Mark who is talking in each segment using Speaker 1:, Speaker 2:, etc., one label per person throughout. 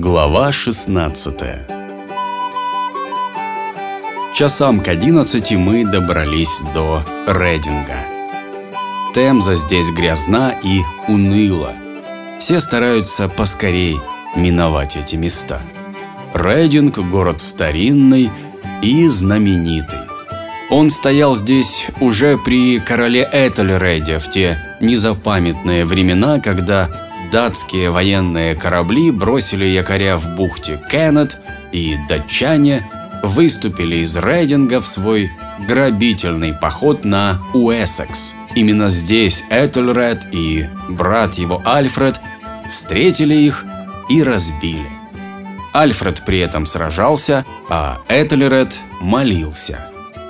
Speaker 1: Глава 16 Часам к 11 мы добрались до Рединга. Темза здесь грязна и уныла. Все стараются поскорей миновать эти места. Рединг – город старинный и знаменитый. Он стоял здесь уже при короле Этельреде в те незапамятные времена, когда датские военные корабли бросили якоря в бухте Кеннет, и датчане выступили из Рейдинга в свой грабительный поход на Уэссекс. Именно здесь Этельред и брат его Альфред встретили их и разбили. Альфред при этом сражался, а Этельред молился.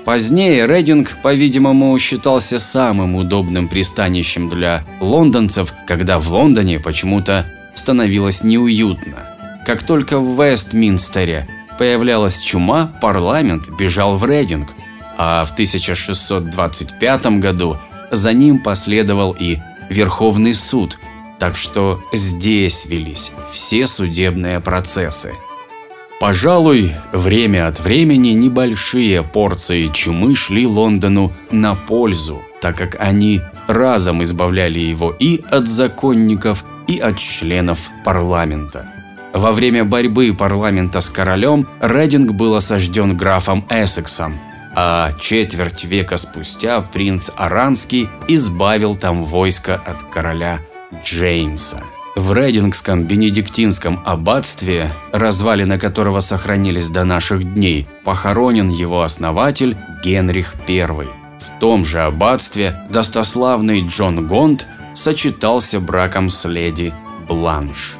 Speaker 1: Позднее Рейдинг, по-видимому, считался самым удобным пристанищем для лондонцев, когда в Лондоне почему-то становилось неуютно. Как только в Вестминстере появлялась чума, парламент бежал в Рейдинг, а в 1625 году за ним последовал и Верховный суд, так что здесь велись все судебные процессы. Пожалуй, время от времени небольшие порции чумы шли Лондону на пользу, так как они разом избавляли его и от законников, и от членов парламента. Во время борьбы парламента с королем Рединг был осажден графом Эссексом, а четверть века спустя принц Аранский избавил там войско от короля Джеймса. В Рейдингском бенедиктинском аббатстве, развалины которого сохранились до наших дней, похоронен его основатель Генрих I. В том же аббатстве достославный Джон Гонд сочетался браком с леди Бланш.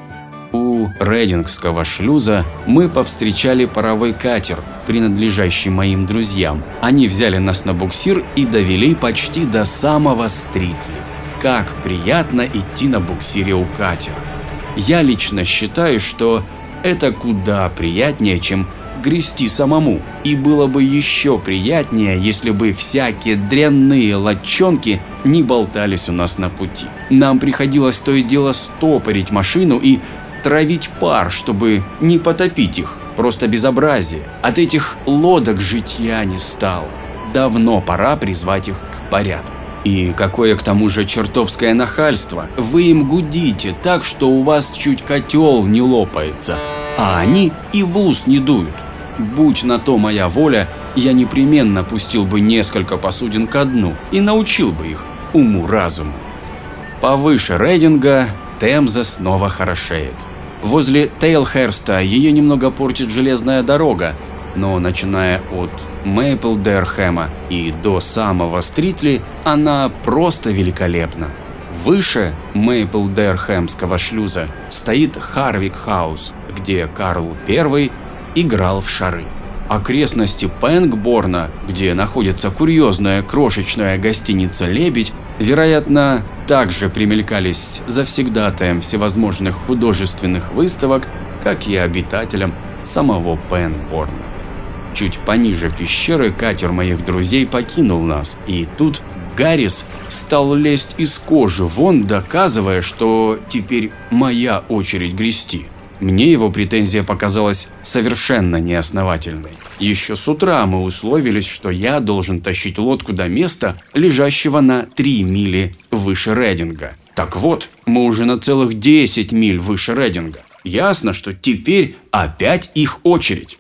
Speaker 1: У Рейдингского шлюза мы повстречали паровой катер, принадлежащий моим друзьям. Они взяли нас на буксир и довели почти до самого Стритли как приятно идти на буксире у катера. Я лично считаю, что это куда приятнее, чем грести самому. И было бы еще приятнее, если бы всякие дрянные лодчонки не болтались у нас на пути. Нам приходилось то и дело стопорить машину и травить пар, чтобы не потопить их. Просто безобразие. От этих лодок житья не стало. Давно пора призвать их к порядку. И какое к тому же чертовское нахальство. Вы им гудите так, что у вас чуть котел не лопается, а они и в ус не дуют. Будь на то моя воля, я непременно пустил бы несколько посудин ко дну и научил бы их уму-разуму. Повыше рейдинга Темза снова хорошеет. Возле Тейлхерста ее немного портит железная дорога, но начиная от Мейплдерхэма и до самого Стритли она просто великолепна. Выше Мейплдерхэмского шлюза стоит Харвик Хаус, где Карл I играл в шары. Окрестности Пэнгборна, где находится курьезная крошечная гостиница «Лебедь», вероятно, также примелькались завсегдатаем всевозможных художественных выставок, как и обитателям самого Пенборна. Чуть пониже пещеры катер моих друзей покинул нас, и тут Гаррис стал лезть из кожи вон, доказывая, что теперь моя очередь грести. Мне его претензия показалась совершенно неосновательной. Еще с утра мы условились, что я должен тащить лодку до места, лежащего на 3 мили выше Рединга. Так вот, мы уже на целых 10 миль выше Рединга. Ясно, что теперь опять их очередь.